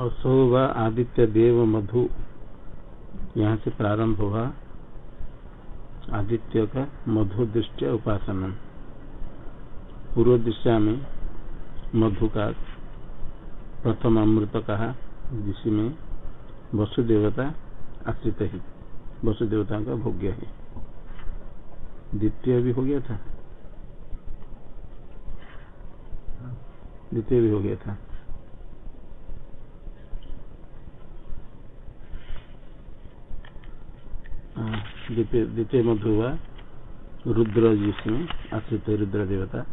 असो व आदित्य देव मधु। यहाँ से प्रारंभ हुआ आदित्य का मधु दृष्टि उपासना पूर्व दिशा में मधु का प्रथम अमृत कहा जिसमें वसुदेवता आश्रित ही। वसुदेवता का भोग्य है। द्वितीय भी हो गया था। द्वितीय भी हो गया था हाँ, द्वितीय मधु हुआ रुद्र जिसमें आश्रित रुद्र देवता।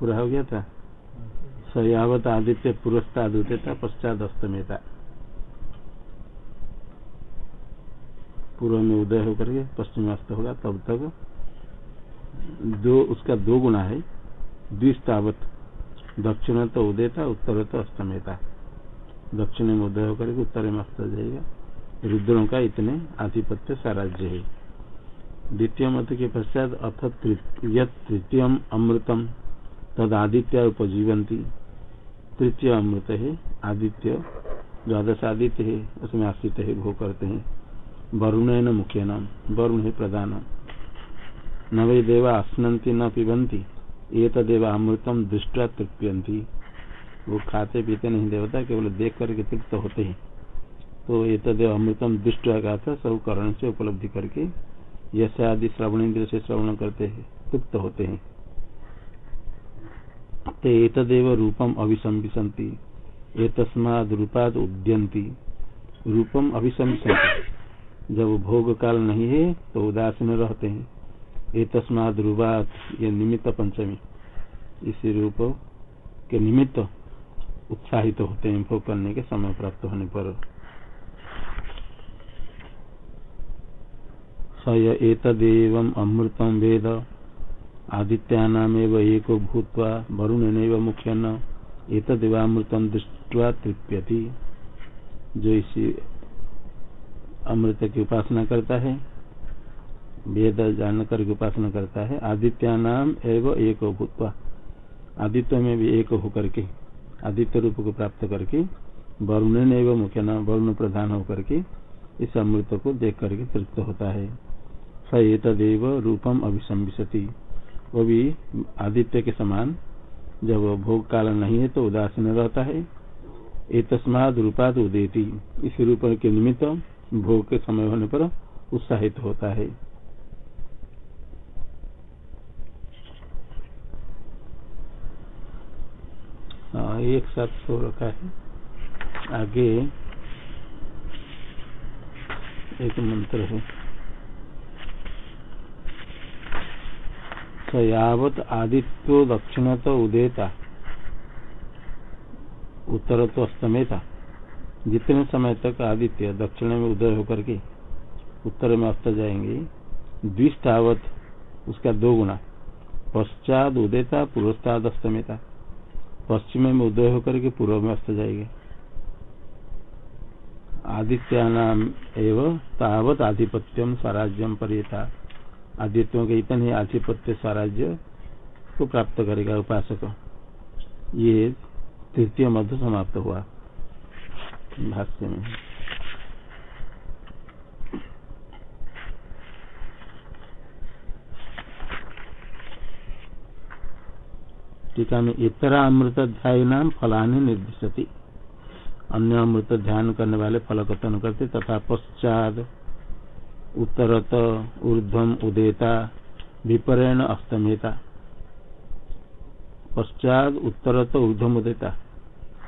पूरा हो गया था? सयावत आदित्य पुरस्ताद था, पश्चात अस्तमेता पूर्व में उदय होकर के पश्चिम अस्त होगा, तब तक दो, उसका दो गुना है द्विस्तावत दक्षिण तो उदय था उत्तर तो अस्तमेता दक्षिण में उदय होकर उत्तर में अस्त जाएगा। रुद्रों का इतने आधिपत्य साराज्य है। द्वितीय मत के पश्चात अथ तृतीय अमृतम, तद आदित्य उपजीवंती। तृतीय अमृत है, आदित्य। द्वादश आदित्य है, उसमें आश्रित है, भोग करते हैं। वरुण न मुख्य नाम वरुण है प्रधान न वे देवा स्नती न पिबंती ये तदेव अमृतम दृष्टा तृप्यंती वो खाते पीते नहीं, देवता केवल देख करके तृप्त होते हैं। तो ये तदेव अमृतम दृष्ट का था, सब करण से उपलब्धि करके यश आदि श्रवण इंद्र से श्रवण करते हैं, तृप्त होते हैं। ते तदेव रूपम अभिसंबिशंति तस्माद रूपाद उद्यंती रूपम अभिसंबिशंति जब भोग काल नहीं है तो उदासीन रहते हैं। ये तस्माद रूपात ये निमित्त पंचमी। इसी रूप के निमित्त उत्साहित तो होते हैं, भोग करने के समय प्राप्त होने पर। स एतदेव अमृतम वेद। आदित्यानामेव एको भूत्वा वरुण मुख्य न एतदेवामृतम दृष्टवा तृप्यति। जो इसी अमृत की उपासना करता है वेद जानकर की उपासना करता है। आदित्य नाम एवं एक भूतवा। आदित्य में भी एक होकर के, आदित्य रूप को प्राप्त करके वरुण एवं मुख्य न वरुण प्रधान होकर के इस अमृत को देख करके तृप्त होता है। स एतदेव रूपम अभिसंबिशति वो भी आदित्य के समान, जब भोग काल नहीं है तो उदासीन रहता है। एक तस्माद रूपात उदेती। इस रूप के निमित्त भोग के समय होने पर उत्साहित होता है हाँ एक साथ सो रखा है। आगे एक मंत्र है। यावत आदित्यो दक्षिण तो उदयता उत्तर तो अस्तमेता जितने समय तक आदित्य दक्षिण में उदय होकर के उत्तर में अस्त जाएँगे, द्विष्टावत, उसका दो गुना पश्चात उदयता पूर्वस्ताद अस्तमेता पश्चिम में उदय होकर के पूर्व में अस्त जाएगा। आदित्य नाम एवं तावत आधिपत्यम स्वराज्यम परियता। आदित्यों के इतने आधिपत्य स्वराज्य को प्राप्त करेगा उपासक। ये तृतीय मध्य समाप्त हुआ। भाष्य में। टीका में इतरा अमृत ध्याय नाम फलानी निर्दिशति अन्य अमृत ध्यान करने वाले फल कथन करते, तथा पश्चात उत्तरत ऊर्धम उदेता, विपरेण अस्तमेता पश्चात उत्तरत ऊर्धम उदेता।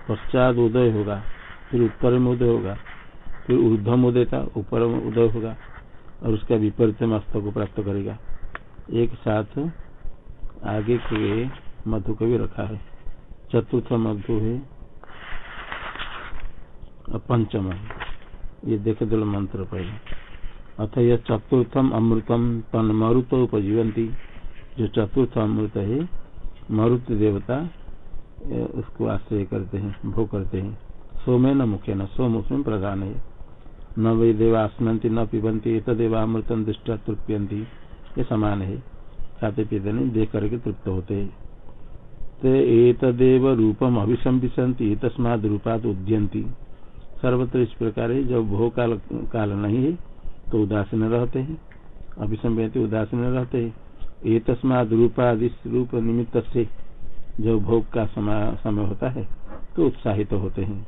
पश्चात उदय होगा, फिर उत्तर में उदय होगा, फिर ऊर्धम उदेता ऊपर में उदय होगा, और उसका विपरीत में अस्त को प्राप्त करेगा। एक साथ आगे के मधु को भी रखा है। चतुर्थ मधु है। पंचम ये देख दो मंत्र पहले। अथ यह चतुर्थम अमृतम तन मरुत उपजीवंती। जो चतुर्थ अमृत है, मरुत देवता उसको आश्रय करते हैं, भोग करते हैं। सोमे न मुख्य न सोम उसमें प्रधान है। न वे देवा न पिबंती तदेवा अमृतम दृष्टा तृप्यंती ये समान है। खाते पीते नहीं देख करके तृप्त होते हैं। ते एतदेव रूपम अभिसंबिशंति तस्माद रूपात उद्यंती सर्वत्र इस प्रकार है जब भोग काल काल नहीं है तो उदासीन रहते हैं। अभिसंबित उदासीन रहते हैं। ये तस्माद रूपादि रूप निमित्त से जो भोग का समय होता है तो उत्साहित तो होते हैं।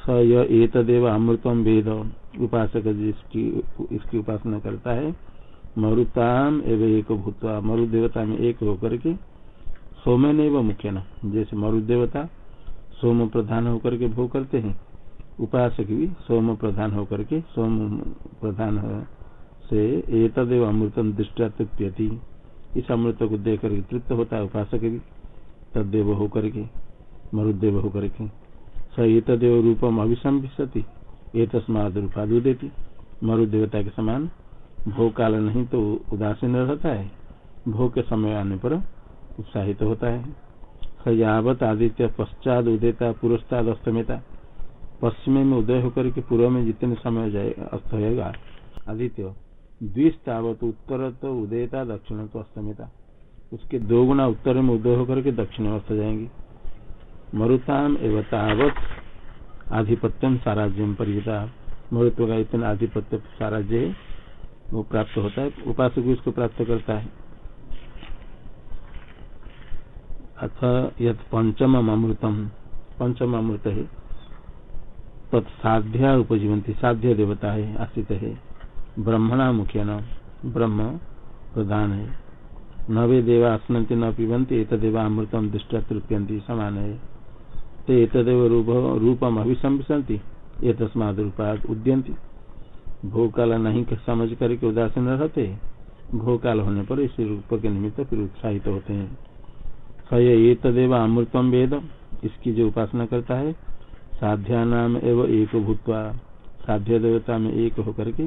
स यदेव अमृतम वेद, उपासक जिसकी, इसकी उपासना करता है, मरुताम एवं एक भूतवा, मरुदेवता में एक होकर के सोमे नहीं व मुख्य न जैसे मरुदेवता सोम प्रधान होकर के भोग करते हैं, उपासक भी सोम प्रधान होकर के सोम प्रधान से एतदेव अमृतम दृष्टा तृप्यति। इस अमृत को देख करके तृप्त होता है उपासक भी, तदेव होकर के, मरुदेव होकर के। स एतदेव रूपम अभिसंभिशति ये तस्माद रूपादु देती। मरुदेवता के समान भोग काल नहीं तो उदासीन रहता है। भोग के समय आने पर उत्साहित होता है। सयावत आदित्य पश्चात उदयता पुरस्ताद अस्तमेता पश्चिम में उदय होकर के पूर्व में जितने समय अस्त होगा आदित्य द्विस्तावत उत्तर तो उदयता दक्षिण तो अस्तमिता उसके दो गुना उत्तर में उदय होकर के दक्षिण अस्त जाएँगे। मरुताम एवं तावत आधिपत्यम साराज्यम परिता मरुत्व का इतना आधिपत्य साराज्य वो प्राप्त होता है। उपासक उसको प्राप्त करता है। अथ यथ पंचम अमृतम पंचम अमृत है तत्साध्या उपजीवंती साध्य देवता है आश्रित। है ब्रह्मणा मुख्य न ब्रह्म प्रधान। है नवे देवा स्नती न पिबंती एक देवा अमृतम दृष्टा तृप्यंती समान। है ते तदेव रूपम अभिशंसती ये तस्माद रूपात उद्यंती भोकाल नहीं समझ करके उदासीन रहते, भोकाल होने पर इस रूप के निमित्त फिर उत्साहित होते हैं। स ये तदेव अमृतम वेद इसकी जो उपासना करता है साध्या नाम एवं एक भूतवा साध्य देवता में एक होकर के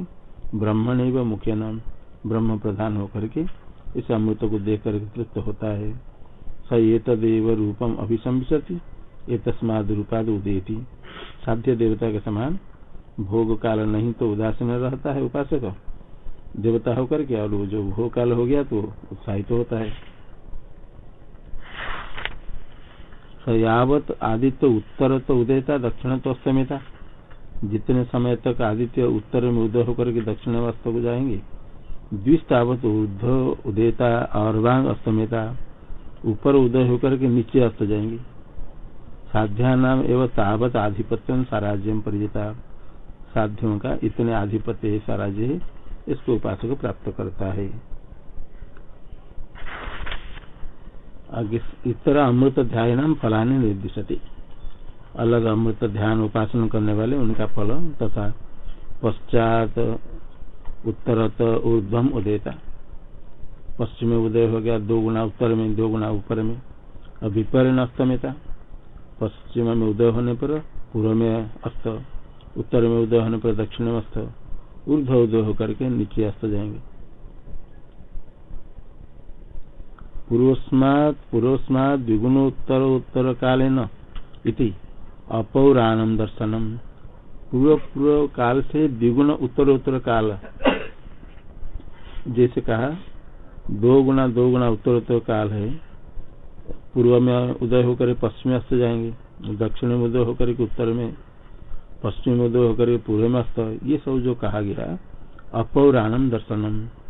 ब्रह्मण एवं मुख्य नाम, ब्रह्म प्रधान होकर के इस अमृत को देख कर तृप्त होता है। स ये तदेव रूपम अभिशंसती ये तस्माद रूपाद उदयती साध्य देवता के समान भोग काल नहीं तो उदासीन रहता है उपासक। देवता होकर के, और जो भोग काल हो गया तो उत्साहित होता है। यावत आदित्य उत्तर तो उदयता दक्षिण तो अस्तमेता जितने समय तक आदित्य उत्तर में उदय होकर के दक्षिण अस्त को जाएँगे द्विस्तावत ऊर्ध उदयता और वांग अस्तमेता ऊपर उदय होकर के नीचे अस्त जाएँगे। साध्या नाम एवं तावत आधिपत्य साराज्यम परिजता। साध्यों का इतने आधिपत्य है, साराज्य है, इसको उपासक प्राप्त करता है। इतर अमृत ध्यान फलाने निर्दिशति। अलग अमृत ध्यान उपासना करने वाले उनका फल तथा पश्चात उत्तरत ऊर्धम उदयता पश्चिम में उदय हो गया, दो गुना उत्तर में, दो गुना ऊपर में। विपरीन अस्तमेता पश्चिम में उदय होने पर, पूर्व में अस्त, उत्तर में उदय होने पर, दक्षिण में अस्त। ऊर्ध उदय होकर के नीचे अस्त जाएँगे। पूर्वस्मात पूर्वस्मात द्विगुणोत्तर उत्तर काले न इति अपौराणम दर्शनम। पूर्व पूर्व काल से द्विगुण उत्तर उत्तर काल। जैसे कहा, दो गुना दो गुना उत्तर उत्तर काल है। पूर्व में उदय होकर पश्चिम अस्त जाएँगे, दक्षिण में उदय होकर के उत्तर में, पश्चिम में उदय होकर पूर्व में अस्त। ये सब जो कहा गया अपौराणम दर्शनम।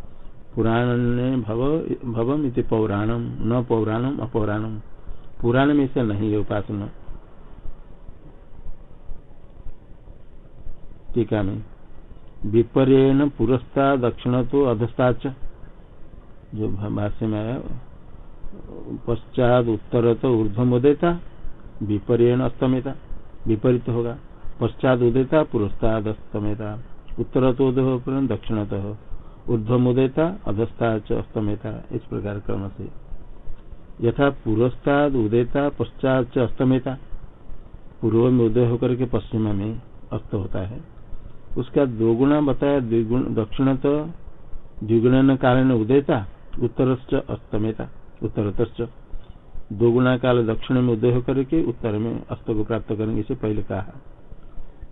पुराण भव, भवम पौराणम, न पौराणम, अपौराणम। पुराण में से नहीं है उपासना टीका में विपर्यन पुरस्ता दक्षिण तो अधस्ताच। जो भाष्य में आया पश्चात उत्तर तो ऊर्धम उदयता विपर्यण अस्तमेता, विपरीत होगा। पश्चात उदयता पुरस्ताद अस्तमेता। उत्तर तो दक्षिणतः ऊर्धम उदयता अधस्ता च अस्तमेता इस प्रकार क्रम से। यथा पूर्वस्ताद उदयता पश्चात च अस्तमेता पूर्व में उदय होकर के पश्चिम में अस्त होता है। उसका दो गुणा बताया दक्षिण तो द्विगुण कारण उदयता उत्तर अस्तमेता दो गुणा काल दक्षिण में उदय होकर के उत्तर में अस्त को प्राप्त करेंगे, इसे पहले कहा।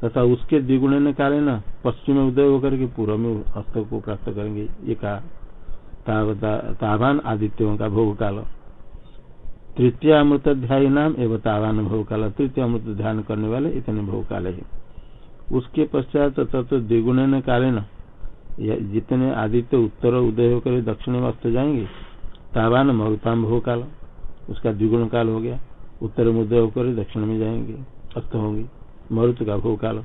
तथा उसके द्विगुण न पश्चिम में उदय होकर के पूर्व में अस्त को प्राप्त करेंगे। ये कहा तावान आदित्यों का भोग काल तृतीय अमृत ध्याय नाम एवं तावान भोग काल तृतीय अमृत ध्यान करने वाले इतने भोग काल है। उसके पश्चात तत्व द्विगुण न जितने आदित्य उत्तर उदय होकर दक्षिण में अस्त जाएँगे, तावान मरुताम भोग काल उसका द्विगुण काल हो गया। उत्तर में उदय होकर दक्षिण में जाएँगे, अस्त होंगे। मरुत का भोग काल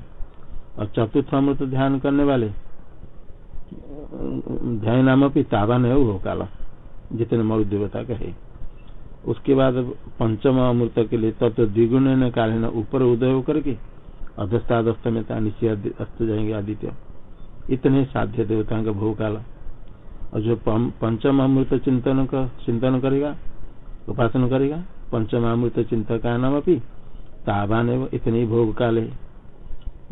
और चतुर्थ अमृत ध्यान करने वाले, ध्यान नाम भी तावान है वो काल जितने मरु देवता का है उसके बाद पंचम अमृत के लिए तत्व द्विगुण काल ऊपर उदय होकर के अधस्तादस्त में निश्चय अस्त जाएँगे आदित्य। इतने साध्य देवताओं का भोग काल और जो पंचम अमृत चिंतन का चिंतन करेगा, उपासन करेगा, पंचम अमृत चिंतन का नाम अभी तावान इतने भोग काले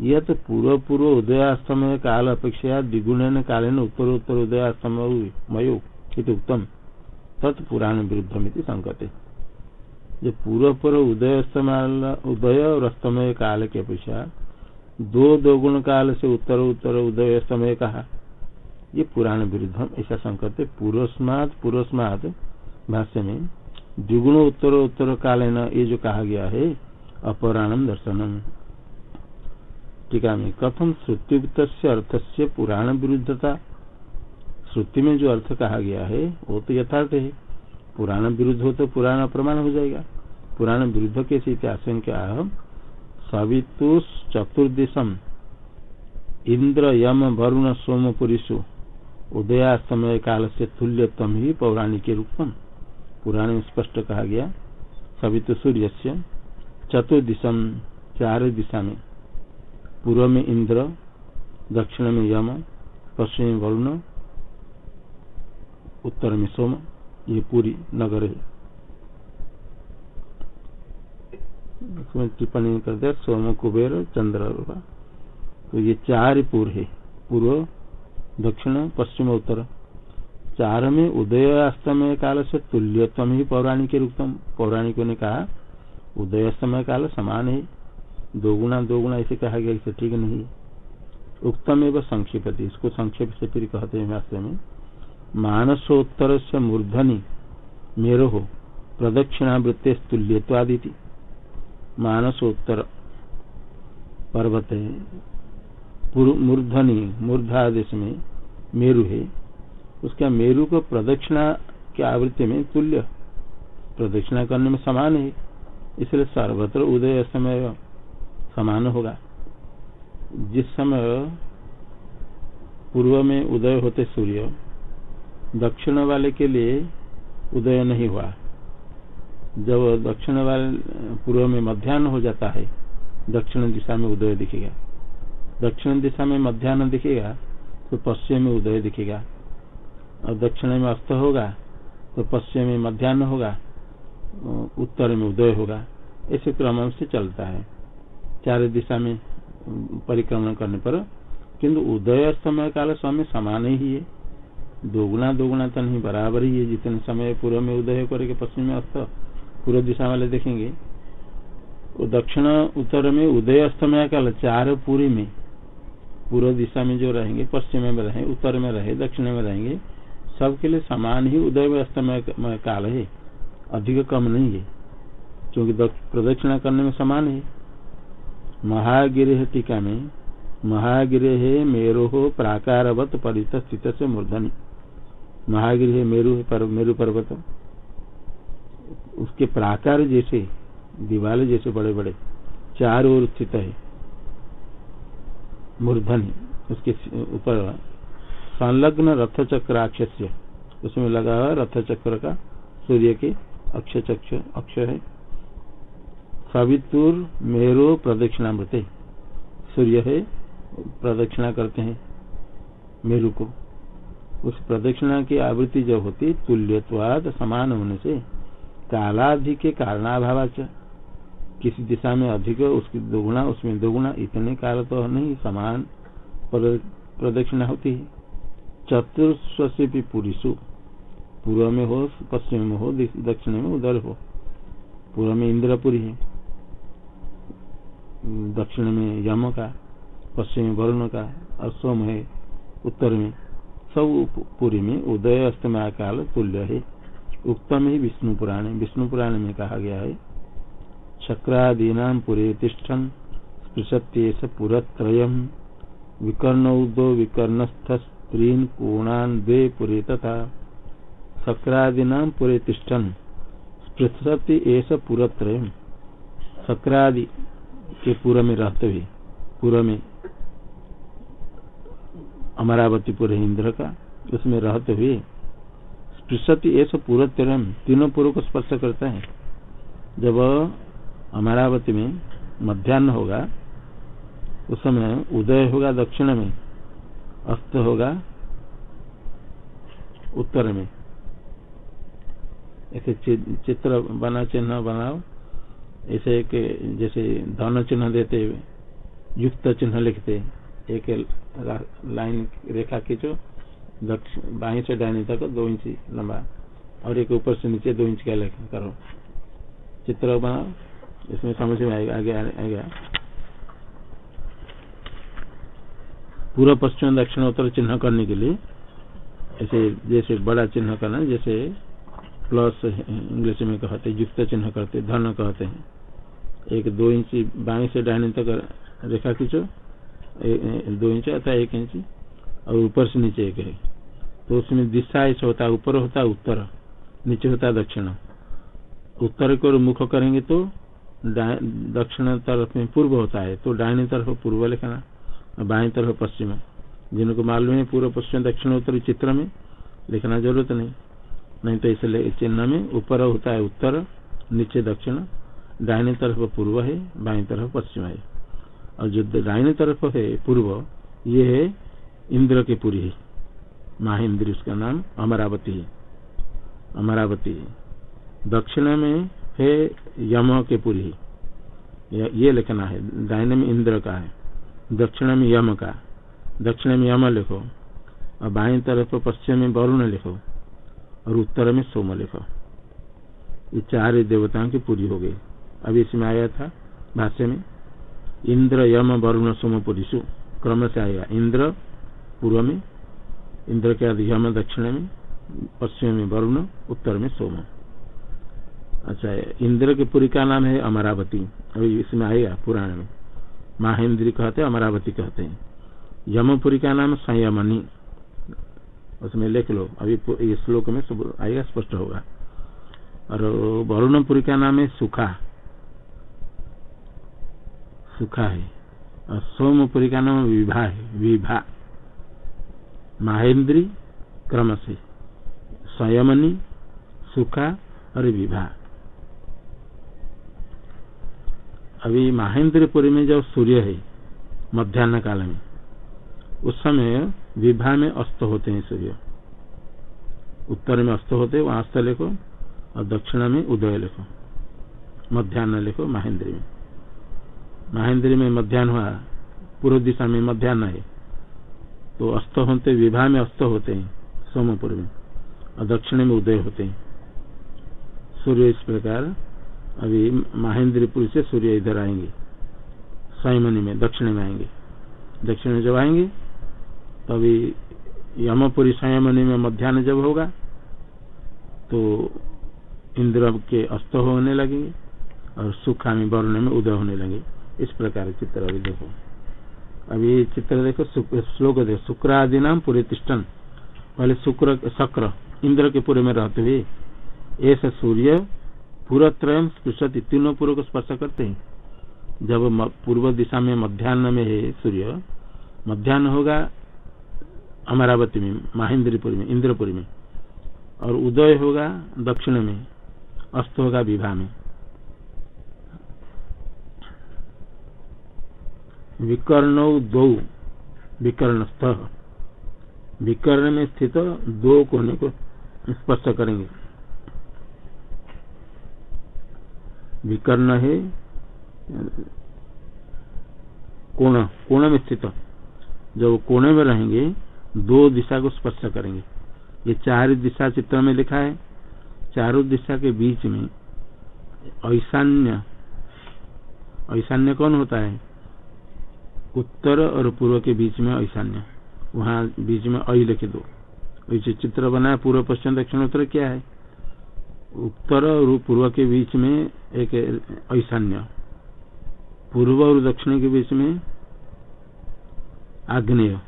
यह तो पूर्व पूर्व उदयास्तमय काल अपेक्षा द्विगुण कालन उत्तर उत्तर उदयास्तमय मयो उत्तम तत्पुराण विरुद्ध संकते जो पूर्व पूर्व उदय उदय और अस्तमय काल के अपेक्षा दो दो गुण काल से उत्तर उत्तर उदय समय कहा। ये पुराण विरुद्धम ऐसा संकट। पूर्वस्मात पूर्वस्मात भाष्य में द्विगुण उत्तर उत्तर काल ये जो कहा गया है अपराणम दर्शनम। टीका में कथम श्रुतियुक्त अर्थ से पुराण विरुद्धता श्रुति में जो अर्थ कहा गया है, वो तो यथार्थ है। पुराण विरुद्ध हो तो पुराण प्रमाण हो जाएगा। पुराण विरुद्ध कैसे आशंका सवितुष चतुर्दिशम। इंद्र यम वरुण सोम पुरुषु। उदयास्तमय काल से तुल्यतम ही पौराणिक रूपम। पुराण में स्पष्ट कहा गया, सवितु सूर्य से चतुर्दिशम चार दिशा में पूर्व में इंद्र दक्षिण में यम, पश्चिम में वरुण उत्तर में सोम, ये पूरी नगर है। टिप्पणी कर दिया सोम, कुबेर, चंद्र तो ये चार पूर्व है, पूर्व, दक्षिण, पश्चिम, उत्तर। चार में उदय अस्तमय काल से तुल्यतम ही पौराणिक रूपतम। पौराणिकों ने कहा उदय समय काल समान है। दो गुना दो गुना ऐसे कहा गया इसे ठीक नहीं उत्तम एवं संक्षिपति, इसको संक्षेप से फिर कहते हैं वास्तव में। मानसोत्तर से मूर्धनी मेरो हो प्रदक्षिणावृत्ते तुल्यवादी मानसोत्तर पर्वत है मूर्धनी, मूर्धादेश में मेरु है। उसका मेरु को प्रदक्षिणा की आवृत्ति में तुल्य। प्रदक्षिणा करने में समान है। इसलिए सर्वत्र उदय समय समान होगा। जिस समय पूर्व में उदय होते सूर्य, दक्षिण वाले के लिए उदय नहीं हुआ। जब दक्षिण वाले, पूर्व में मध्यान्ह हो जाता है, दक्षिण दिशा में उदय दिखेगा। दक्षिण दिशा में मध्यान्ह दिखेगा तो पश्चिम में उदय दिखेगा। और दक्षिण में अस्त होगा तो पश्चिम में मध्यान्ह होगा। उत्तर में उदय होगा। ऐसे क्रम से चलता है। चार दिशा में परिक्रमण करने पर, किंतु उदय समय काल समय समान ही है। दोगुना दोगुना तो नहीं, बराबर ही है। जितने समय पूर्व में उदय करके पश्चिम में अस्त, पूर्व दिशा वाले देखेंगे वो दक्षिण उत्तर में उदय अस्तमय काल, चार पूरी में, पूर्व दिशा में जो रहेंगे, पश्चिम में रहे, उत्तर में रहे, दक्षिण में रहेंगे, सबके लिए समान ही उदय अस्तमय काल है। अधिक कम नहीं है क्योंकि प्रदक्षिणा करने में समान है। महागिर टीका में महागिर मेरो हो प्राकारवत परित स्थित से मूर्धनी। महागिर मेरु पर, मेरु पर्वत। उसके प्राकार जैसे दीवाल जैसे बड़े बड़े चार ओर स्थित है। मूर्धनी उसके ऊपर संलग्न रथ चक्र उसमें लगा हुआ रथ चक्र का सूर्य के अक्ष चक्ष अक्ष है। सवितुर मेरो प्रदक्षिणामृत। सूर्य है, प्रदक्षिणा करते हैं मेरु को। उस प्रदक्षिणा की आवृत्ति जो होती तुल्यवाद समान होने से कालाधिक के कारणाभाव किसी दिशा में अधिक उसकी दोगुना उसमें दोगुना इतने काल तो नहीं, समान प्रदक्षिणा होती है। चतुर्श्व भी पुरुषु पूर्व में हो, पश्चिम में हो दक्षिण में उधर हो। पूर्व में इंद्रपुरी है। दक्षिण में यम का पश्चिम में वरुण का और है, उत्तर में सब पूरी में उदय अस्तमय काल तुल्य है। उत्तम ही विष्णु पुराण विष्णु पुराण में कहा गया है, चक्रादीना पुरे तिष्ठन, स्पृशत्येष पुरत्रयम् विकर्णौदो विकर्णस्थ, स्त्रीन, कोणान, द्वे पुरे तथा शक्रादीना पुरे तिष्ठन। स्पृशति एस पुरत्रयम् शक्रादि के पूर्व में रहते हुए पूर्व में अमरावतीपुर इंद्र का, उसमें रहते हुए स्पृशति ऐसा पूर्व तीनों पूर्व को स्पर्श करता है। जब अमरावती में मध्यान्ह होगा, उस समय उदय होगा दक्षिण में, अस्त होगा उत्तर में। ऐसे चित्र बना चिन्ह बनाओ। ऐसे एक, जैसे धन चिन्ह देते, युक्त चिन्ह लिखते। एक लाइन रेखा खींचो दक्षिण बाई से डाइनी तक दो इंच लंबा, और एक ऊपर से नीचे दो इंच का लेखा करो। चित्र बनाओ, इसमें समझ में आएगा, आगे आएगा। पूर्व पश्चिम दक्षिण उत्तर चिन्ह करने के लिए, ऐसे जैसे बड़ा चिन्ह करना, जैसे प्लस इंग्लिश में कहते हैं, युक्त चिन्ह करते धन कहते हैं। एक दो इंच बाई से डाइनी तक रेखा खींचो दो इंच अथवा एक इंच, और ऊपर से नीचे एक है। तो उसमें दिशा ऐसा होता है, ऊपर होता है, उत्तर, नीचे होता है, दक्षिण। उत्तर को मुख करेंगे तो दक्षिण तरफ़ में पूर्व होता है तो डायनी तरफ़ पूर्व लिखना बाएँ तरफ़ पश्चिम। जिनको मालूम है, पूर्व, पश्चिम, दक्षिण, उत्तर, चित्र में लिखना ज़रूरत नहीं। नहीं तो इसलिए चिन्ह में ऊपर होता है उत्तर, नीचे दक्षिण डायनी तरफ़ पूर्व है बाएँ तरफ़ पश्चिम है। और जो दाहिने तरफ़ है, पूर्व, ये है इंद्र के पुरी है। महाइंद्र उसका नाम अमरावती है। अमरावती दक्षिण में है यम के पुरी ये लिखना है। दाहिने में इंद्र का है। दक्षिण में यम का दक्षिण में यम लिखो। और बाई तरफ़ पश्चिम में वरुण लिखो। और उत्तर में सोम लिखो ये चार देवताओं की पूरी हो गई। अभी इसमें आया था भाष्य में, इंद्र यम वरुण सोम पुरुषु, क्रम से आएगा इंद्र पूर्व में, इंद्र के आदि यम दक्षिण में, पश्चिम में वरुण, उत्तर में सोम। अच्छा इंद्र के पुरी का नाम है अमरावती। अभी इसमें आएगा पुराण में। महेंद्री कहते हैं, अमरावती कहते हैं। यमपुरी का नाम संयमनी। उसमें लिख लो। अभी श्लोक में आएगा, स्पष्ट होगा। और वरुणपुरी का नाम है सुखा। सुखा है। और सोमपुरी का नाम विभा है। विभा। महेंद्री क्रम से संयमनी सुखा और विभा। अभी महेंद्रपुरी में जब सूर्य है, मध्यान्ह काल में। उस समय विभा में अस्त होते हैं सूर्य उत्तर में अस्त होते, वहाँ अस्त लेखो, और दक्षिण में उदय लेखो। मध्यान्ह लिखो, महेंद्री में। महेंद्री में मध्यान्ह हुआ, पूर्व दिशा में मध्यान्ह है। तो अस्त होते विवाह में अस्त होते हैं, सोमपुर में। और दक्षिण में उदय होते हैं। सूर्य इस प्रकार, अभी महेंद्रपुर से सूर्य इधर आएँगे। स्वयंमणि में, दक्षिण में आएँगे। दक्षिण में जब आएँगे तो अभी यमपुरी संयमनि में मध्यान्ह जब होगा तो इंद्र के अस्त होने लगेंगे और सुखा में वरुण में उदय होने लगे। इस प्रकार चित्र अभी देखो। अभी चित्र देखो श्लोक देखो। शुक्रादि नाम पूरे तिष्ठन। पहले शुक्र, शक्र, इंद्र के पूरे में रहते हुए ऐसा सूर्य पूरा त्रय स्पृशति, तीनों पूर्व को स्पर्श करते हैं। जब पूर्व दिशा में मध्यान्ह में है सूर्य, मध्यान्ह होगा अमरावती में, महेंद्रपुरी में, इंद्रपुरी में। और उदय होगा दक्षिण में, अस्त होगा विभा में। विकर्ण दो विकर्ण विकर्णस्थ। विकर्ण में स्थित दो कोने को स्पर्श करेंगे। विकर्ण है, कोण कोण में स्थित। जब कोने में रहेंगे दो दिशा को स्पर्श करेंगे। ये चार दिशा चित्र में लिखा है, चारों दिशा के बीच में ऐशान्य ऐशान्य कौन होता है? उत्तर और पूर्व के बीच में ऐशान्य। वहाँ बीच में अ लिखे दो। वैसे चित्र बनाया पूर्व, पश्चिम, दक्षिण, उत्तर, क्या है? उत्तर और पूर्व के बीच में एक ऐशान्य। पूर्व और दक्षिण के बीच में आग्नेय।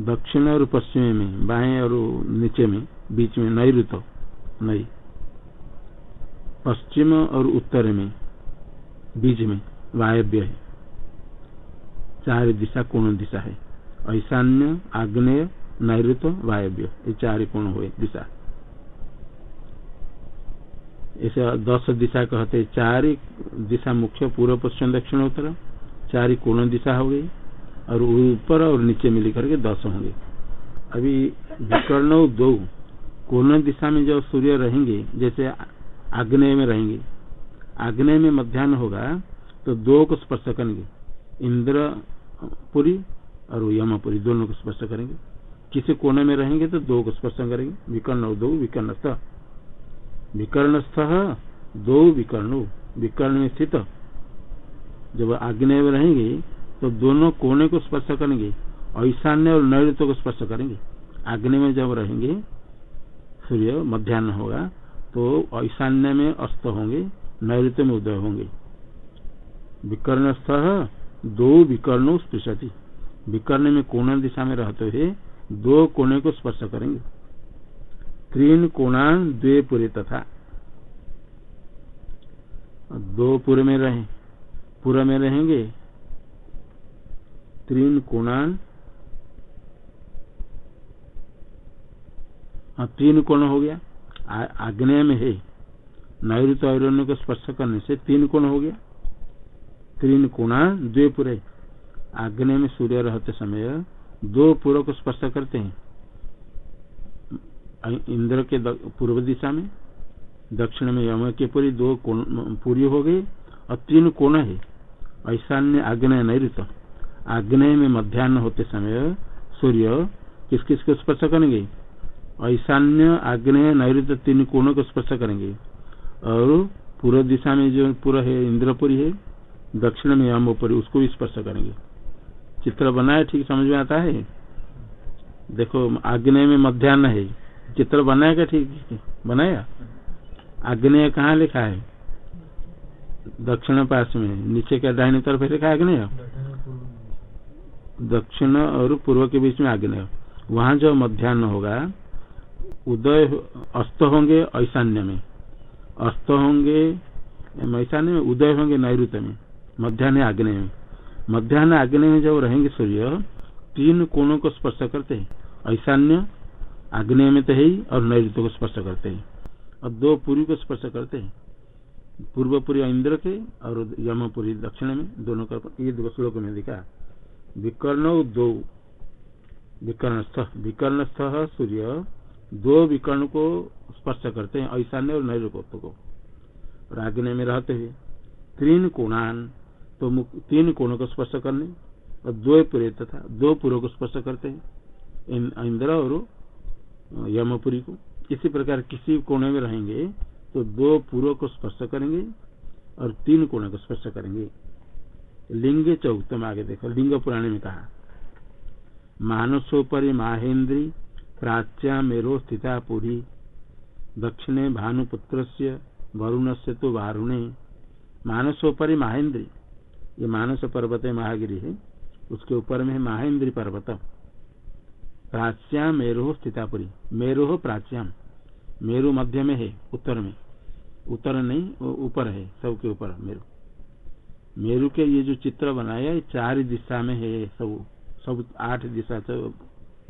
दक्षिण और पश्चिम में, बाएँ और नीचे में, बीच में नैऋत नई। पश्चिम और उत्तर में, बीच में, वायव्य है। चार दिशा कोण दिशा है। ऐशान्य, आग्नेय नैऋत वायव्य। ये चार कोण हुए, दिशा। ऐसे दस दिशा कहते चार दिशा मुख्य, पूर्व, पश्चिम, दक्षिण, उत्तर। चार कोण दिशा हो गई। और ऊपर और नीचे मिल करके दस होंगे। अभी विकर्ण दो कोण दिशा में जो सूर्य रहेंगे, जैसे आग्नेय में रहेंगे, आग्नेय में मध्यान्ह होगा तो दो को स्पर्श करेंगे इंद्रपुरी और यमापुरी, दोनों को स्पर्श करेंगे। किसी कोने में रहेंगे तो दो को स्पर्श करेंगे, विकर्ण दो विकर्ण विकर्णस्थ, दो विकर्ण विकर्ण में स्थित। जब आग्नेय में रहेंगे तो दोनों कोने को स्पर्श करेंगे ईशान्य और नैऋत्य को स्पर्श करेंगे। आग्नेय में जब रहेंगे, सूर्य मध्यान्ह होगा तो ईशान्य में अस्त होंगे, नैऋत्य में उदय होंगे। विकर्णस्थ दो विकर्ण स्पृशति। विकर्ण में कोण दिशा में रहते हुए दो कोने को स्पर्श करेंगे। तीन कोणान द्वे पूरे तथा। दो पूरे में रहे। पूरे में रहेंगे तीन कोणान? हाँ तीन कोण हो गया। आग्नेय में है। नैऋत्य और को स्पर्श करने से तीन कोण हो गया। तीन कोणा द्वे पूरे। आग्नेय में सूर्य रहते समय दो पूर्व को स्पर्श करते हैं। इंद्र के पूर्व दिशा में, दक्षिण में यम के पूरी दो पूरी हो गई, और तीन कोण है। ऐशान्य आग्नेय नैऋत्य। आग्नेय में मध्यान्ह होते समय सूर्य किस किस को स्पर्श करेंगे? ईशान्य आग्नेय नैऋत्य तीन कोणों को स्पर्श करेंगे। और पूर्व दिशा में जो पूरा है, इंद्रपुरी है, दक्षिण में यमपुरी, उसको भी स्पर्श करेंगे। चित्र बनाए ठीक समझ में आता है? देखो, आग्नेय में मध्यान्ह है। चित्र बनाएगा ठीक? बनाया? आग्नेय कहाँ लिखा है? दक्षिण पास में नीचे का दाहिने तरफ़ लिखा है आग्नेय? दक्षिण और पूर्व के बीच में आग्नेय वहाँ जो मध्यान्ह होगा, उदय अस्त होंगे ऐशान्य में। अस्त होंगे, ऐशान्य में, उदय होंगे नैऋत्य में। मध्यान्ह आग्नेय में मध्यान्ह आग्नेय में जब रहेंगे सूर्य, तीन कोणों को स्पर्श करते हैं। ऐशान्य आग्नेय में तो है ही, और नैऋत्य को स्पर्श करते हैं। और दो पूर्वी को स्पर्श करते हैं। पूर्व पूर्वपुरी इंद्र के और यमपुरी दक्षिण में, दोनों का ये दो श्लोक में दिखा। विकर्ण दो। विकर्णस्थ विकर्णस्थ सूर्य दो विकर्ण को स्पर्श करते हैं, ऐशान्य और नैऋत्य को। और आग्नेय में रहते हुए तीन कोणान तो तीन कोणों को स्पर्श करने और दो पूरे तथा दो पूर्व को स्पर्श करते हैं। इंद्र और यमपुरी को। इसी प्रकार किसी कोने में रहेंगे तो दो पूर्व को स्पर्श करेंगे और तीन कोने को स्पर्श करेंगे। लिंग चौकतम आगे देखो, लिंग पुराण में कहा। मानसोपरि माहेन्द्री, प्राच्या मेरो स्थिता पुरी, दक्षिणे भानुपुत्र से वरुण से तो वारुणे। मानसोपरि माहेन्द्री, ये मानस पर्वत महागिरी है, उसके ऊपर में है माहेन्द्री पर्वत प्राच्याम मेरू स्थितापुरी मेरू प्राच्याम मेरु मध्य में है, उत्तर में। उत्तर नहीं ऊपर है, सबके ऊपर, मेरु। मेरु के ये जो चित्र बनाया चार दिशा में है सब सब आठ दिशा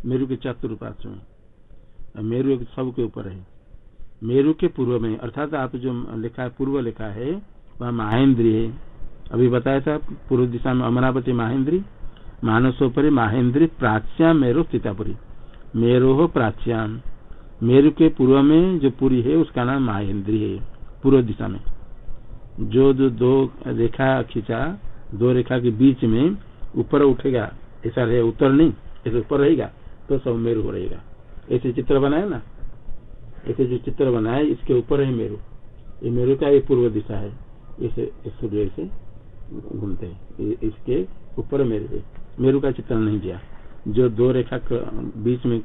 मेरु के चतुर्पाश में। मेरु सबके ऊपर है। मेरु के पूर्व में, अर्थात आप जो लिखा है पूर्व लिखा है, वह महेंद्री है। अभी बताया था, पूर्व दिशा में अमरावती महेंद्री, मानसोपरि महेंद्री प्राच्याम मेरु स्थितापुरी मेरो हो प्राच्याम मेरु के पूर्व में जो पुरी है, उसका नाम महेंद्री है, पूर्व दिशा में। जो जो दो रेखा खींचा, दो रेखा के बीच में ऊपर उठेगा, ऐसा रहे, उत्तर नहीं, ऐसे ऊपर रहेगा तो सब मेरु हो रहेगा। ऐसे चित्र बनाया ना? ऐसे जो चित्र बनाया, इसके ऊपर है मेरु। ये मेरु का ये पूर्व दिशा है। इसे सूर्य से घूमते हैं। इसके ऊपर मेरे है। मेरु का चित्र नहीं दिया जो दो रेखा बीच में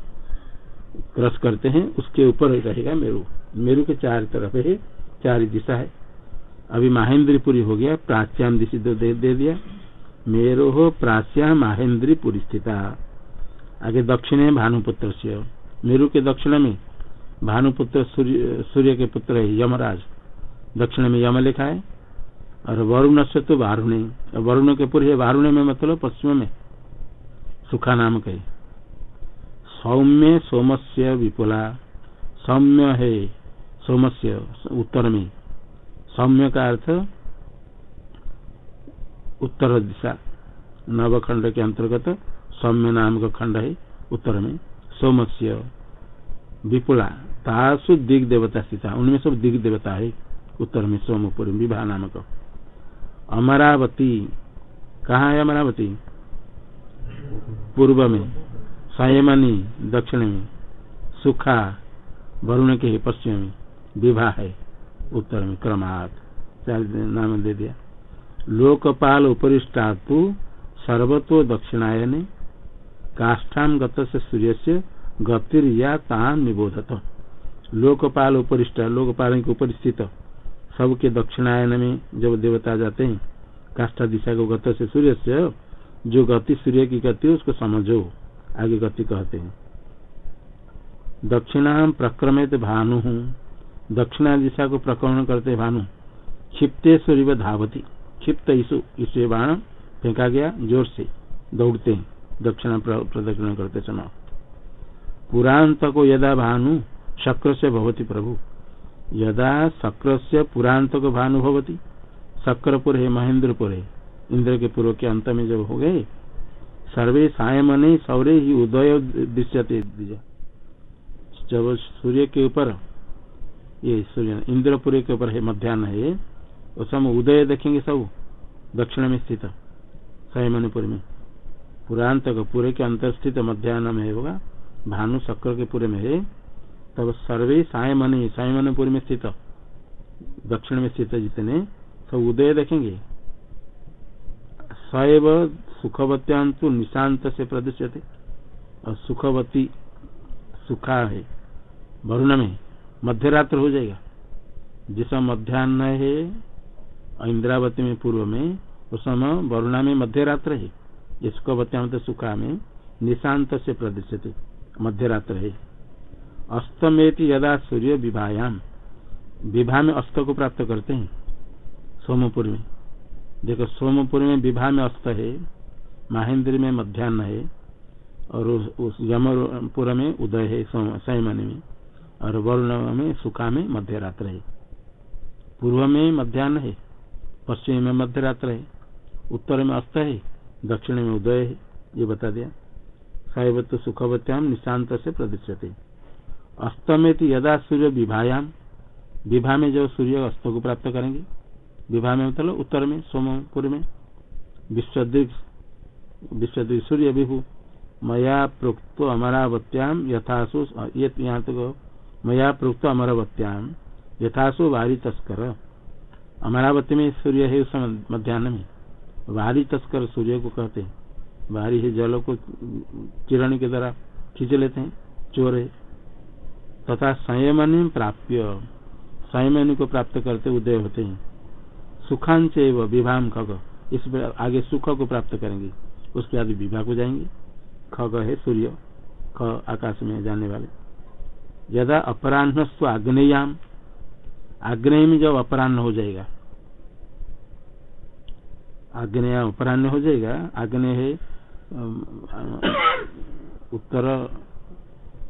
क्रस करते हैं, उसके ऊपर रहेगा मेरु। मेरु के चार तरफ़ है, चार दिशा है। अभी महेंद्रपुरी हो गया प्राच्याम दिशा दे, दे दिया। मेरो हो प्राच्या महेंद्रपुरी स्थिता। आगे दक्षिण है भानुपुत्र से। मेरु के दक्षिण में भानुपुत्र सूर्य सूर्य के पुत्र है यमराज। दक्षिण में यम लिखा है। और वरुण से तो वारुणे। वरुण के पूर्व वारुणे में मतलब पश्चिम में। सुखा नाम कहे सौम्य सोमस्य विपुला। सौम्य है सोमस्य उत्तर में। सौम्य का अर्थ उत्तर दिशा। नव खंड के अंतर्गत सौम्य नाम का खंड है उत्तर में। सोमस्य, विपुला, तासु दिग देवता स्थिता। उनमें सब दिग देवता है उत्तर में सोमपुर विवाह नामक। अमरावती, कहा है अमरावती? पूर्व में। संयमनी, दक्षिण में। सुखा, वरुण के पश्चिम में। विवाह है। उत्तर में क्रमात। चार नाम दे दिया। लोकपाल उपरिष्टा तो सर्वतो दक्षिणायन काष्ठाम गत सूर्य से गतिर या तान निबोधत। लोकपाल उपरिष्ट लोकपाल के ऊपर स्थित सबके दक्षिणायन में जब देवता जाते हैं, काष्ठा दिशा को गत से सूर्य से जो गति सूर्य की गति, उसको समझो। आगे गति कहते हैं। दक्षिणा प्रक्रमित भानु। दक्षिणा दिशा को प्रकरण करते भानु। क्षिप्ते सूर्य धावती। क्षिप्त ईसु इसे बाण फेंका गया ज़ोर से। दौड़ते दक्षिणा प्रदक्षिण करते समय। पुरांत को यदा भानु, शक्र से भवती प्रभु। यदा शक्र से पुरांत को भानु भवती। शक्रपुर है, महेंद्रपुर है। इंद्र के पूर्व के अंत में जब हो गए, सर्वे सायमने सौरे ही उदय दृश्यते जब सूर्य के ऊपर ये सूर्य इंद्रपुरी के ऊपर है, मध्यान्ह है। उस समय उदय देखेंगे सब दक्षिण में स्थित संयमणिपुर में। पुरांत पूरे के अंतर स्थित मध्यान्ह में होगा, भानु शक्र के पूरे में है। तब सर्वे सायमणि सायमणिपुर में स्थित दक्षिण में स्थित जितने, सब उदय देखेंगे। सैव सुखवत्यां तो निशांत से प्रदर्शित और सुखवती सुखा है, वरुण में। मध्यरात्र हो जाएगा। जिसका मध्यान्ह है, इंद्रावती में पूर्व में, उस समय वरुणा में मध्यरात्र है। इसको बत्याम सुखा में, निशांत से प्रदर्शित मध्यरात्र है। अस्तमेति यदा सूर्य विभायाम। विवाह में अस्त को प्राप्त करते हैं, सोमपुर में। देखो, सोमपुर में विवाह में अस्त है, महेंद्र में मध्यान्ह है, और उस यमपुर में उदय है संयमन में। और वरुण में सुखा में मध्य रात्र है। पूर्व में मध्यान्ह है, पश्चिम में मध्य रात्र है, उत्तर में अस्त है, दक्षिण में उदय है, ये बता दिया। साइवत्व सुखवत्याम निशांत से प्रदर्शित अस्तमें यदा सूर्य विभायाम विवाह में जो सूर्य अस्त को प्राप्त करेंगे विवाह में मतलब उत्तर में सोमपुर में, विश्वदीप विश्वदीप सूर्य विभु मया प्रोक्त अमरावत्याम यथासु यहाँ तक मया प्रोक्त अमरावत्याम। यथासु वारी तस्कर। अमरावती में सूर्य है उस मध्यान्ह में। वारी तस्कर सूर्य को कहते हैं। वारी है जल को चिरण के द्वारा खींच लेते हैं, चोर है। तथा संयमन प्राप्य, संयमन को प्राप्त करते उदय होते हैं। सुखांश विभाम खग, इस आगे सुख को प्राप्त करेंगे। उसके बाद विवाह को जाएँगे। खग है सूर्य, ख आकाश में जाने वाले। यदा अपराह्न स्व आग्नेयाम आग्नेय में जब अपराह्न हो जाएगा। आग्नेय अपराह्न हो जाएगा आग्नेय है उत्तर,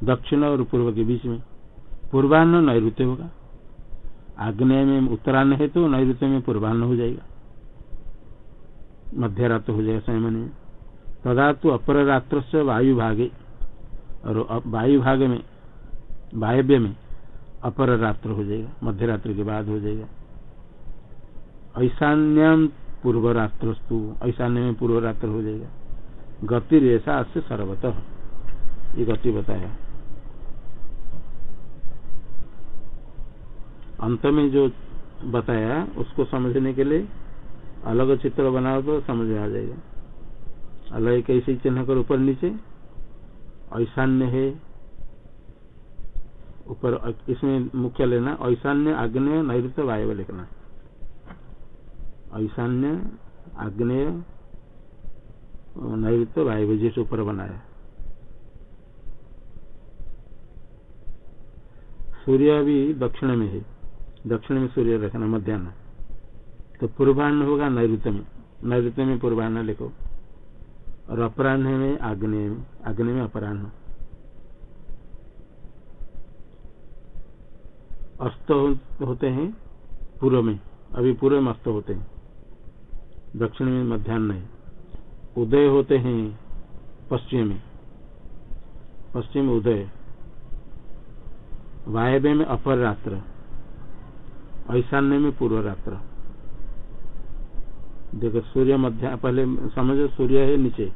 दक्षिण और पूर्व के बीच में। पूर्वान्न नैऋत्य होगा। आग्नेय में उत्तरान्न है तो नैऋत्य में पूर्वान्न हो जाएगा। मध्य रात्र हो जाएगा संयमन में। तदा तो अपर रात्र से वायु भागे और वायु भाग में वायव्य में अपर रात्र हो जाएगा मध्य रात्र के बाद हो जाएगा। ऐशान्यम पूर्व रात्रस्तु ऐशान्य में पूर्व रात्र हो जाएगा। गति रेशा से सर्वतः। ये गति बताया। अंत में जो बताया, उसको समझने के लिए अलग चित्र बनाओ तो समझ में आ जाएगा। अलग कैसे चिन्ह कर ऊपर नीचे, ऐशान्य है ऊपर इसमें मुख्य लेना ऐशान्य आग्नेय, नैऋत्य वायु लिखना ऐशान्य आग्नेय, नैऋत्य वायु जिस ऊपर बनाया सूर्य भी दक्षिण में है। दक्षिण में सूर्य रखना मध्यान्ह। तो पूर्वान्न होगा नैऋत्य में। नैऋत्य में पूर्वान्न लिखो। और अपराह्न में आग्नेय में आग्नेय में अपराह्न। अस्त होते हैं पूर्व में, अभी पूर्व में अस्त होते हैं। दक्षिण में मध्यान्ह है उदय होते हैं पश्चिम में। पश्चिम उदय। वायव्य में अपर रात्र। ऐशान्य में पूर्व रात्र। देखो, सूर्य मध्या, पहले समझो सूर्य है नीचे।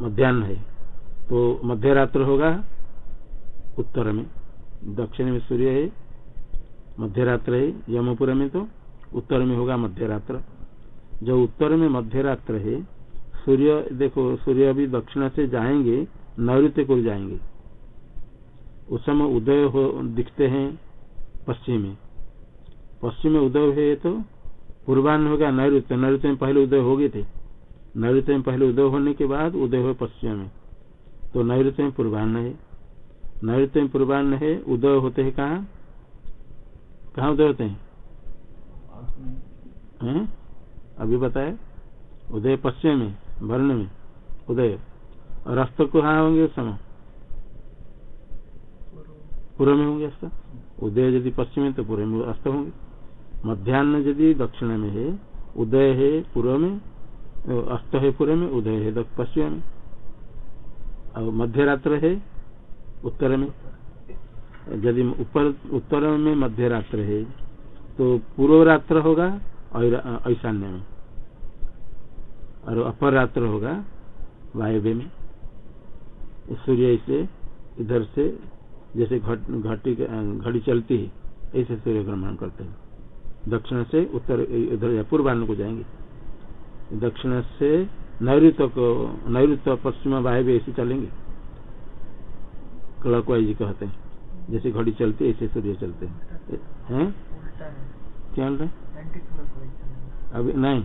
मध्यान्ह है। तो मध्य रात्र होगा उत्तर में। दक्षिण में सूर्य है मध्य रात्र है, यमपुर में तो उत्तर में होगा मध्य रात्र जो उत्तर में मध्य रात्र है, सूर्य, देखो, सूर्य अभी दक्षिण से जाएँगे नैऋत्य को जाएँगे। उस समय उदय हो, दिखते हैं पश्चिम में। पश्चिम में उदय है तो पूर्वान्न हो गया नैऋत्य नैऋत्य में पहले उदय हो गए थे। नैऋत्य में पहले उदय होने के बाद उदय हो पश्चिम में। तो नैऋत्य में पूर्वान्न है। नैऋत्य में पूर्वान्न है उदय होते हैं कहा? कहा उदय होते हैं? है? अभी बताए। उदय पश्चिम में वर्ण में उदय। और अस्त कहा होंगे उस समय? पूर्व में होंगे अस्त। उदय यदि पश्चिम में तो पूर्व में अस्त होंगे। मध्यान्ह यदि दक्षिण में है उदय है पूर्व में अस्त है पूर्व में उदय है पश्चिम में। और मध्य रात्र है उत्तर में यदि ऊपर उत्तर में मध्य रात्र है तो पूर्व रात्र होगा ऐशान्य में। और अपर रात्र होगा वायव्य में। सूर्य से इधर से, जैसे घटी घड़ी चलती है, ऐसे सूर्य भ्रमण करते हैं। दक्षिण से उत्तर, इधर पूर्वान्न को जाएँगे। दक्षिण से को, नैऋत्य पश्चिम वायव्य ऐसे चलेंगे। क्लॉकवाइज कहते हैं। जैसे घड़ी चलती है, ऐसे सूर्य चलते हैं। हैं? क्या है? अभी नहीं।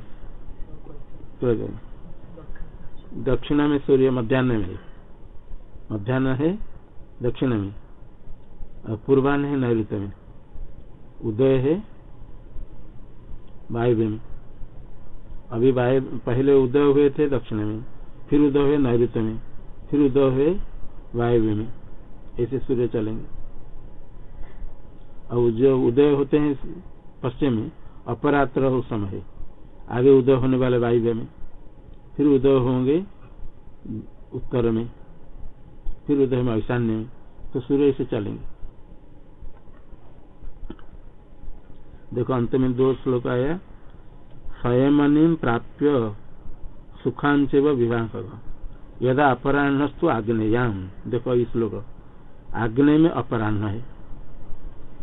दक्षिण में सूर्य, मध्यान्ह में। है मध्यान्ह है, दक्षिण में। और पूर्वान्ह है, नैऋत्य में। उदय है, वायव्य में। अभी वायु पहले उदय हुए थे दक्षिण में, फिर उदय हुए नैऋत्य में, फिर उदय हुए वायव्य में। ऐसे सूर्य चलेंगे। और जो उदय होते हैं पश्चिम में, अपरात्र उस समय है। आगे उदय होने वाले वायव्य में। फिर उदय होंगे उत्तर में। फिर उदय में ईशान्य में। तो सूर्य ऐसे चलेंगे। देखो, अंत में दो श्लोक आया। स्वयं प्राप्य सुखांच विवाह। यदा अपराह्नस्तु आग्नेयाम। देखो, इस श्लोक आग्नेय में अपराह्न है।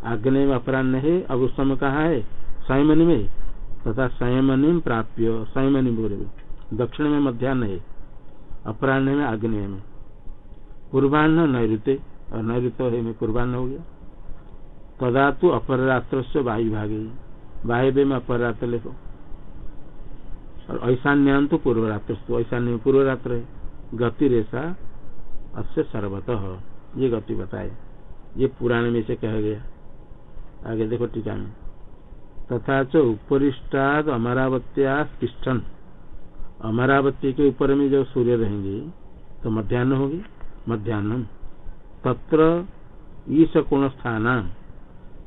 आग्नेय में अपराह्न है, अब उस समय कहा है? संयमनि में। तथा संयमनि प्राप्य संयमनि बोले दक्षिण में मध्यान्ह है, अपराह्न में आग्नेय में। पूर्वान्न नैऋत्य, और नैऋत्य है में पूर्वान्न हो गया। तदा तो अपर रात्र से वायु भागे वायव्य में अपर रात्र लिखो। और ऐशान्यान तो पूर्व रात्र ऐशान्य में पूर्व रात्र है। गति रेशा अस्य सर्वतः। ये गति बताए ये पुराण में से कहा गया। आगे देखो टीका में तथा च उपरिष्टाद अमरावत्या तिष्ठन अमरावती के ऊपर में जब सूर्य रहेंगे तो मध्यान्ह होगी। मध्यान्ह तत्र ईश कोण स्थान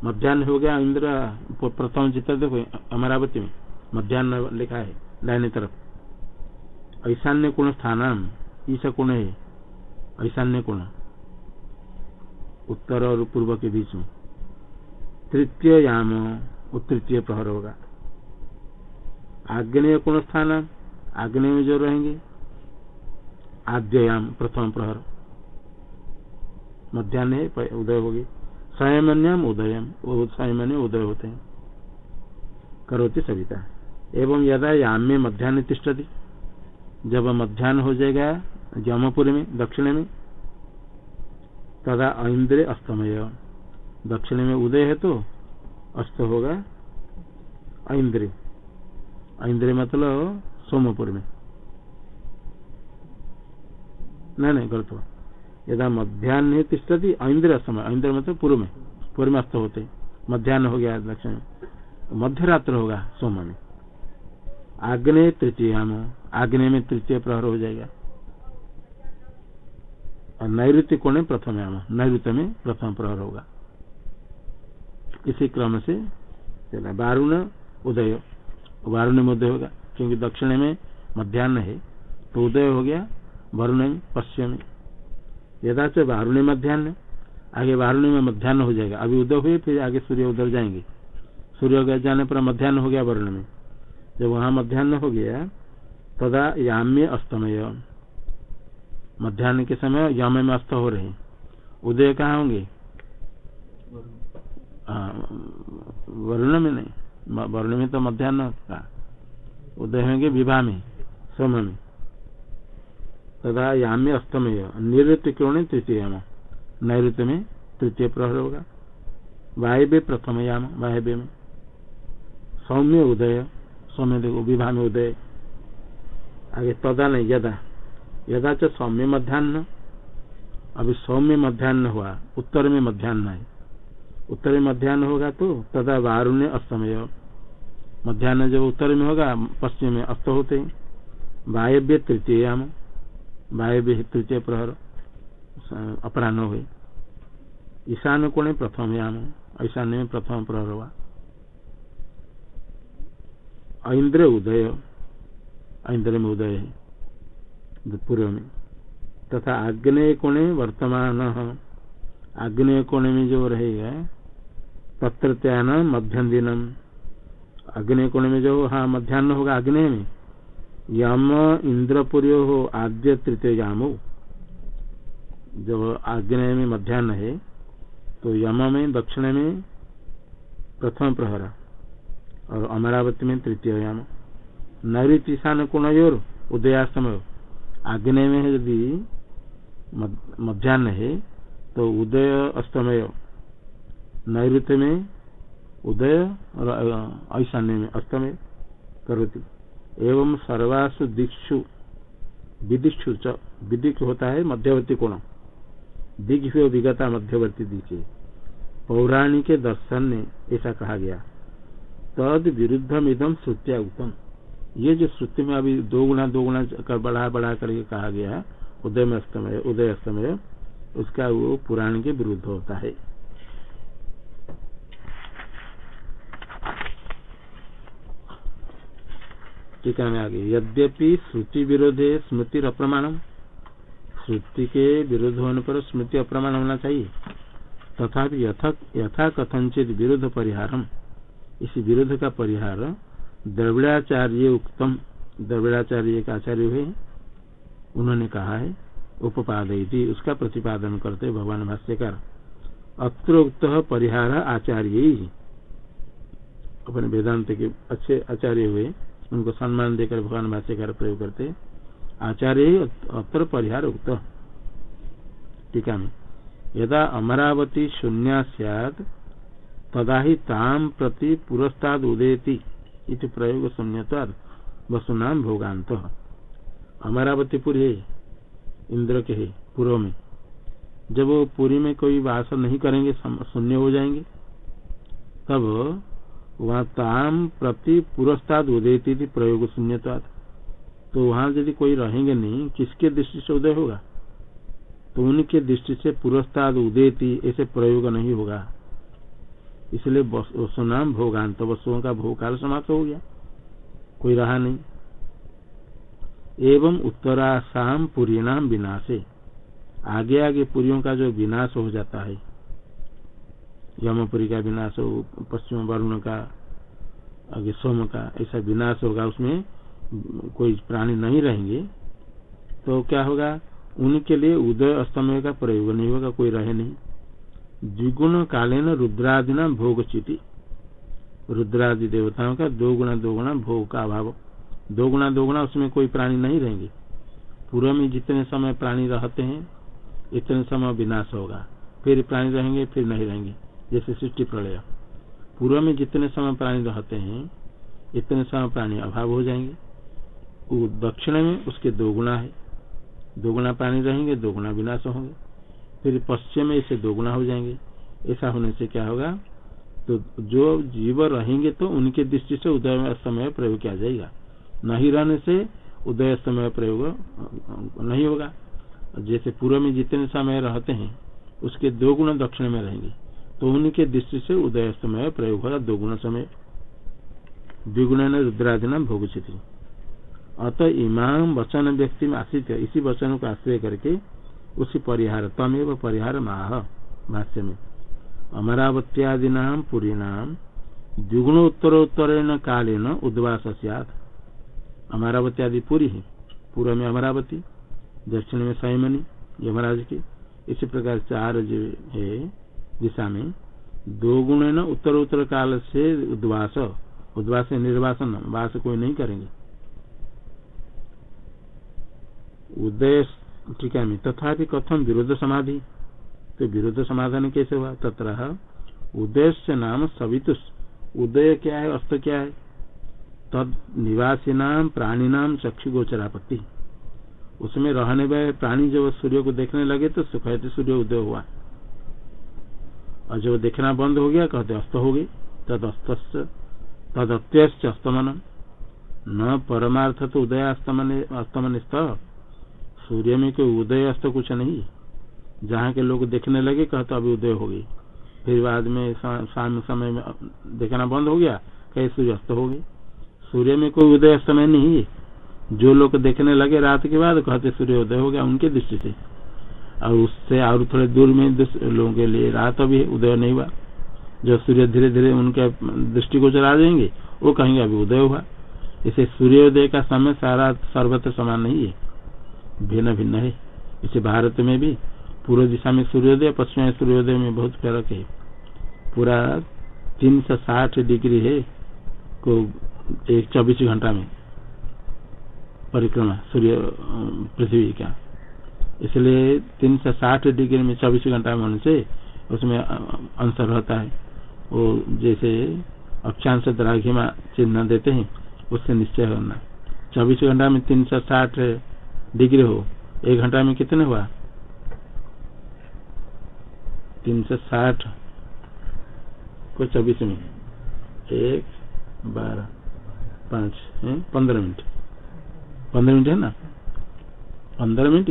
मध्यान्ह हो गया इंद्र, प्रथम चित्र देखो अमरावती में। मध्यान्ह लिखा है, दाहिने तरफ़। ऐशान्य कोण स्थान ईश कोण है ऐशान्य कोण उत्तर और पूर्व के बीच में। तृतीय याम तृतीय प्रहर होगा। आग्नेय कोण स्थान आग्नेय में जो रहेंगे। आद्ययाम प्रथम प्रहर। मध्यान्ह उदय होगी। संयमन्यम, उदयम। संयमन्य, उदय होते हैं। करोती सविता। एवं यदा याम में मध्यान्ह तिष्ठती। जब मध्यान्ह हो जाएगा, जमपुर में, दक्षिण में तदा इंद्र अस्तमय। दक्षिण में उदय है तो अस्त होगा इंद्र इंद्र मतलब सोमपुर में। नहीं नहीं, गलत हुआ। यदा मध्यान्ह तिष्ठती इंद्र समय इंद्र मतलब पूर्व में। पूर्व में अस्त होते। मध्यान्ह हो गया दक्षिण में। मध्य रात्र होगा सोम में। आग्नेय तृतीय आग्नेय में तृतीय प्रहर हो जाएगा। और नैऋत्य कोण में प्रथम याम। में प्रथम प्रहर होगा। इसी क्रम से चला बारुण उदय। वारुण में उदय होगा, क्योंकि दक्षिण में मध्यान्ह है तो उदय हो गया वरुण में, पश्चिम यदा से वारुण मध्यान्ह आगे वारुण में मध्यान्ह हो जाएगा। अभी उदय हुए, फिर आगे सूर्य उधर जाएँगे। सूर्य जाने पर मध्यान्ह हो गया वरुण में। जब वहाँ मध्यान्ह हो गया, तदा याम्य अस्तमय। मध्यान्ह के समय यम में अस्त हो रहे उदय कहाँ होंगे? वरुण में नहीं। वरुण में तो मध्यान्ह का। उदय होंगे विवाह में, सोम में। तथा याम्य अस्तमय निवृत्ति क्रोण तृतीय नैऋत्य में तृतीय प्रहर होगा। वायव्य प्रथम याम, वायव्य में। सौम्य उदय, सौम्य देखो विवाह में उदय। आगे तदा नहीं, यदा। यदा च सौम्य मध्यान्ह अभी सौम्य मध्यान्ह हुआ उत्तर में मध्यान्ह है। उत्तर में मध्यान्ह होगा तो तदा वारुण्य अस्तमय। मध्यान्ह जब उत्तर में होगा, पश्चिम में अस्त होते हैं। वायव्य तृतीय वायव्य तृतीय प्रहर अपराह हुए। ईशान कोण प्रथम याम, ईशान्य में प्रथम प्रहर हुआ। इंद्र उदय इंद्र में उदय है। पूर्व में तथा आग्नेय कोणे वर्तमान। आग्नेय कोणे में जो रहेगा तत्र त्यान मध्यम दिनम अग्नि कोण में जो हाँ मध्यान्ह होगा अग्नि में। यम इंद्रपुर हो आद्य तृतीय यामो जब आग्नेय में मध्यान्ह है तो यम में, दक्षिण में प्रथम प्रहरा और अमरावती में तृतीय याम नैऋत्य ईशान कोणयोर उदयास्तमय आग्नेय में यदि मध्यान्ह है तो उदय अस्तमय नैऋत्य में उदय और ऐशान्य में अस्तमय करोती एवं सर्वासु दिक्षु, विदिक्षु च, विदिक होता है मध्यवर्ती कोण। दिग् विगता मध्यवर्ती दिखे। पौराणिक दर्शन ने ऐसा कहा गया। तद विरुद्धम इदम श्रुत्या उत्तम ये जो श्रुति में अभी दो गुना दो गुना कर बढ़ा बढ़ा करके कहा गया है उदय में अस्तमय उदय अस्तमय उसका वो पुराण के विरुद्ध होता है। टीका में आगे, यद्यपि श्रुति विरोध है स्मृति अप्रमाणम, श्रुति के विरोध होने पर स्मृति अप्रमाण होना चाहिए तथा यथा कथनचित विरोध परिहारम, इसी विरोध का परिहार द्रविड़ाचार्य उत्तम द्रविड़ाचार्य एक आचार्य हुए उन्होंने कहा है उपादय उसका प्रतिपादन करते भगवान भाष्यकार। अत्र उक्त परिहार आचार्य। अपने वेदांत के अच्छे आचार्य हुए, उनको सम्मान देकर भगवान भाष्यकार प्रयोग करते। आचार्य अत्र परिहार उक्त। टीका में, यदा अमरावती शून्य सैद ही ताम प्रति पुरस्ताद उदेति इति प्रयोग शून्यताद वसुनाम भोगांत अमरावतीपुर है, इंद्र के है पूर्व में। जब वो पुरी में कोई वास नहीं करेंगे शून्य हो जाएँगे। तब वहाँ ताम प्रति पुरस्ताद उदयती थी प्रयोग शून्यता तो वहाँ यदि कोई रहेंगे नहीं, किसके दृष्टि से उदय होगा? तो उनके दृष्टि से पुरस्ताद उदयती ऐसे प्रयोग नहीं होगा। इसलिए सुनाम भोगांत वस्तुओं का भोग काल समाप्त हो गया। कोई रहा नहीं। एवं उत्तरासाम पुरी नाम विनाशे। आगे आगे पुरियों का जो विनाश हो जाता है, यमपुरी का विनाश हो, पश्चिम वरुण का, आगे सोम का, ऐसा विनाश होगा, उसमें कोई प्राणी नहीं रहेंगे तो क्या होगा? उनके लिए उदय अस्तमय का प्रयोग नहीं होगा, कोई रहे नहीं। द्विगुण कालीन रुद्रादिना भोग चिति रुद्रादि देवताओं का दो गुणा दो गुणा भोग का अभाव। दो गुणा दो गुणा उसमें कोई प्राणी नहीं रहेंगे। पूर्व में जितने समय प्राणी रहते हैं, इतने समय विनाश होगा। फिर प्राणी रहेंगे, फिर नहीं रहेंगे। जैसे सृष्टि प्रलय। पूर्व में जितने समय प्राणी रहते हैं, इतने समय प्राणी अभाव हो जाएँगे। दक्षिण में उसके दो गुणा है। दो गुणा प्राणी रहेंगे दो गुणा विनाश होंगे। फिर पश्चिम में इसे दोगुना हो जाएँगे। ऐसा होने से क्या होगा? तो जो जीव रहेंगे तो उनके दृष्टि से उदय समय प्रयोग किया जाएगा। नहीं रहने से उदय समय प्रयोग नहीं होगा। जैसे पूर्व में जितने समय रहते हैं, उसके दो गुण दक्षिण में रहेंगे। तो उनके दृष्टि से उदय समय प्रयोग होगा दो गुण समय। द्विगुण रुद्रादिना भोग अतः इमाम वचन व्यक्ति में आश्रित इसी वचन को आश्रय करके उसी परिहार तमेव परिहार माह भाष्य में अमरावत्यादि नाम पुरी नाम द्विगुणोत्तरोत्तर कालीन उद्वास अमरावती आदि पूरी है पूर्व में अमरावती दक्षिण में संयमनी यमराज की इसी प्रकार चार जो है दिशा में दो गुण न उत्तर उत्तर काल से उद्वास उद्वास निर्वासन, वास कोई नहीं करेंगे। उदय टीका में तथा कथम विरोध समाधि तो विरोध समाधान कैसे हुआ? तथा उदय नाम सवितुष उदय क्या है? अस्त क्या है? तद निवासी नाम प्राणी नाम चक्षु गोचरापत्ति उसमें रहने वाले प्राणी जब सूर्य को देखने लगे तो कहते सूर्य उदय हुआ। और जब देखना बंद हो गया, कहते अस्त हो गई। तद अस्त तद अत्यस्त अस्तमन न परमार्थ तो उदय अस्तमन अस्तमन सूर्य में कोई उदय अस्त कुछ नहीं। जहाँ के लोग देखने लगे कहते अभी उदय हो गई। फिर बाद में शाम समय में, देखना बंद हो गया, कहे सूर्य अस्त हो गई सूर्य में कोई उदय समय नहीं है। जो लोग देखने लगे रात के बाद, कहते सूर्य उदय हो गया उनके दृष्टि से। और उससे और थोड़े दूर में लोगों के लिए रात अभी उदय नहीं हुआ। जो सूर्य धीरे धीरे उनके दृष्टि को चला देंगे वो कहेंगे अभी उदय हुआ। इसे सूर्योदय का समय सारा, सर्वत्र समान नहीं है। भिन्न भिन्न है। इसे भारत में भी पूर्व दिशा में सूर्योदय, पश्चिम में सूर्योदय में बहुत फ़र्क है। पूरा तीन सौ साठ डिग्री है को एक चौबीस घंटा में परिक्रमा सूर्य, पृथ्वी का। इसलिए तीन सौ साठ डिग्री में चौबीस घंटा में होने से उसमें अंश रहता है। वो जैसे अक्षांश द्राघिमा चिन्ह देते हैं, उससे निश्चय करना। चौबीस घंटा में तीन सौ साठ डिग्री हो, एक घंटा में कितने हुआ? तीन सौ साठ। को चौबीस में। एक, बारह, पाँच पंद्रह मिनट। पंद्रह मिनट है ना? पंद्रह मिनट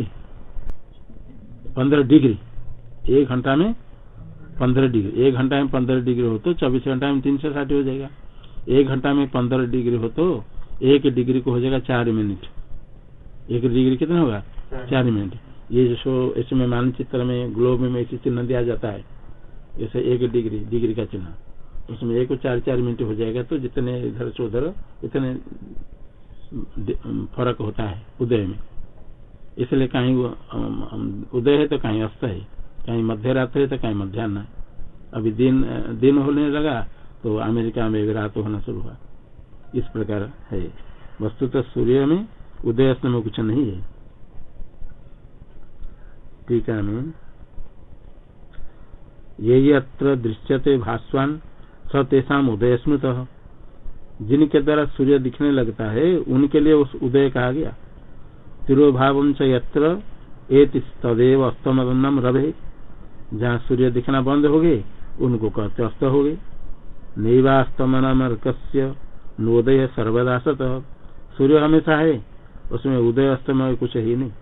पंद्रह डिग्री। एक घंटा में पंद्रह डिग्री। एक घंटा में पंद्रह डिग्री हो तो चौबीस घंटा में तीन सौ साठ हो जाएगा। एक घंटा में पंद्रह डिग्री हो तो एक डिग्री को हो जाएगा चार मिनट। एक डिग्री कितना होगा? चार मिनट। ये जो इसमें मानचित्र में ग्लोब में ऐसे चिन्ह दिया जाता है। जैसे एक डिग्री डिग्री का चिन्ह। उसमें एक चार चार मिनट हो जाएगा तो जितने इधर से उधर इतने फ़र्क होता है उदय में। इसलिए कहीं उदय है तो कहीं अस्त है। कहीं मध्य रात्र है तो कहीं मध्यान्ह है। अभी दिन दिन होने लगा तो अमेरिका में भी रात होना शुरू हुआ। इस प्रकार है। वस्तु तो सूर्य में उदय अस्त में कुछ नहीं है। टीका में ये अत्र दृश्यते भास्वान सतेषा उदय स्मृत जिनके द्वारा सूर्य दिखने लगता है, उनके लिए उस उदय कहा गया। तिरुभाव यत्र तदेव अस्तमदम रवे जहाँ सूर्य दिखना बंद हो गए, उनको कहते अस्त हो गए। नैवास्तमनमर्क नोदय सर्वदा सत। सूर्य हमेशा है उसमें उदय अस्तमय कुछ ही नहीं।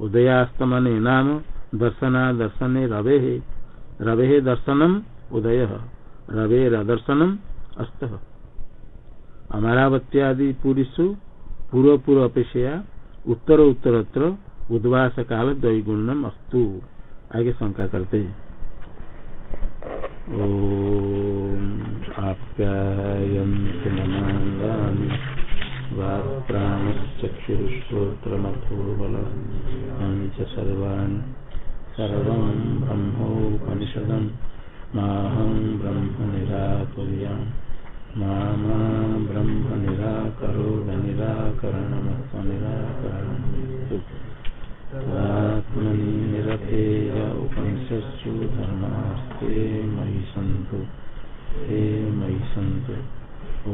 उदयास्तमन नाम दर्शना दर्शन रवे है। रवे दर्शनम उदय। रवे दर्शनम अस्त। अमरावत्यादि पुरुषु पूर्व पूर्व अपेक्षा उत्तर उत्तरत्र उद्वास काल द्वैगुणम अस्तु। आगे शंका करते हैं। आप्यायन्ति मनाङ्गानि वाक्प्राणश्चक्षुश्रोत्रमथो बलानि च सर्वाणि सर्वं ब्रह्मोपनिषदं माहं ब्रह्म निराकुर्याम् ब्रह्म निराकरोद निरतेय उपनिषत्सु धर्मास्ते मयि सन्तु ते मयि सन्तु ॐ